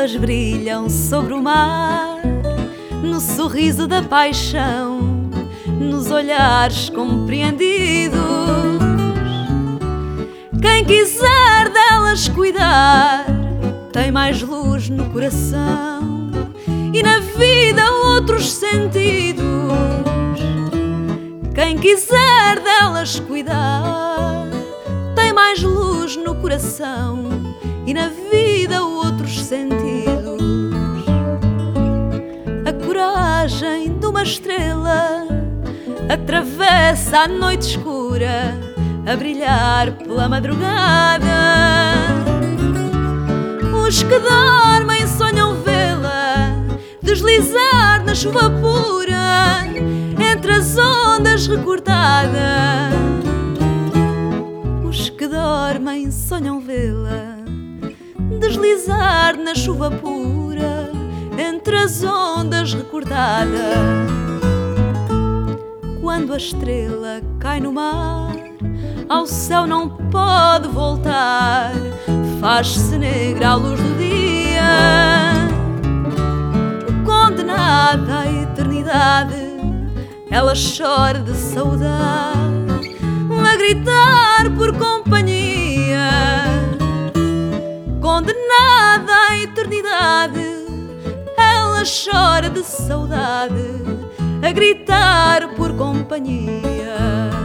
estrelas brilham sobre o mar, no sorriso da paixão, nos olhares compreendidos. Quem quiser delas cuidar, tem mais luz no coração e na vida outros sentidos. Quem quiser delas cuidar, tem mais luz no coração e na vida outros sentidos. Coragem de uma estrela atravessa a noite escura a brilhar pela madrugada. Os que dormem sonham vê-la deslizar na chuva pura entre as ondas recortadas. Os que dormem sonham vê-la deslizar na chuva pura entre as ondas recordadas. Quando a estrela cai no mar, ao céu não pode voltar, faz-se negra a luz do dia. Condenada à eternidade, ela chora de saudade, a gritar por companhia. Condenada à eternidade, ela chora de saudade, a gritar por companhia.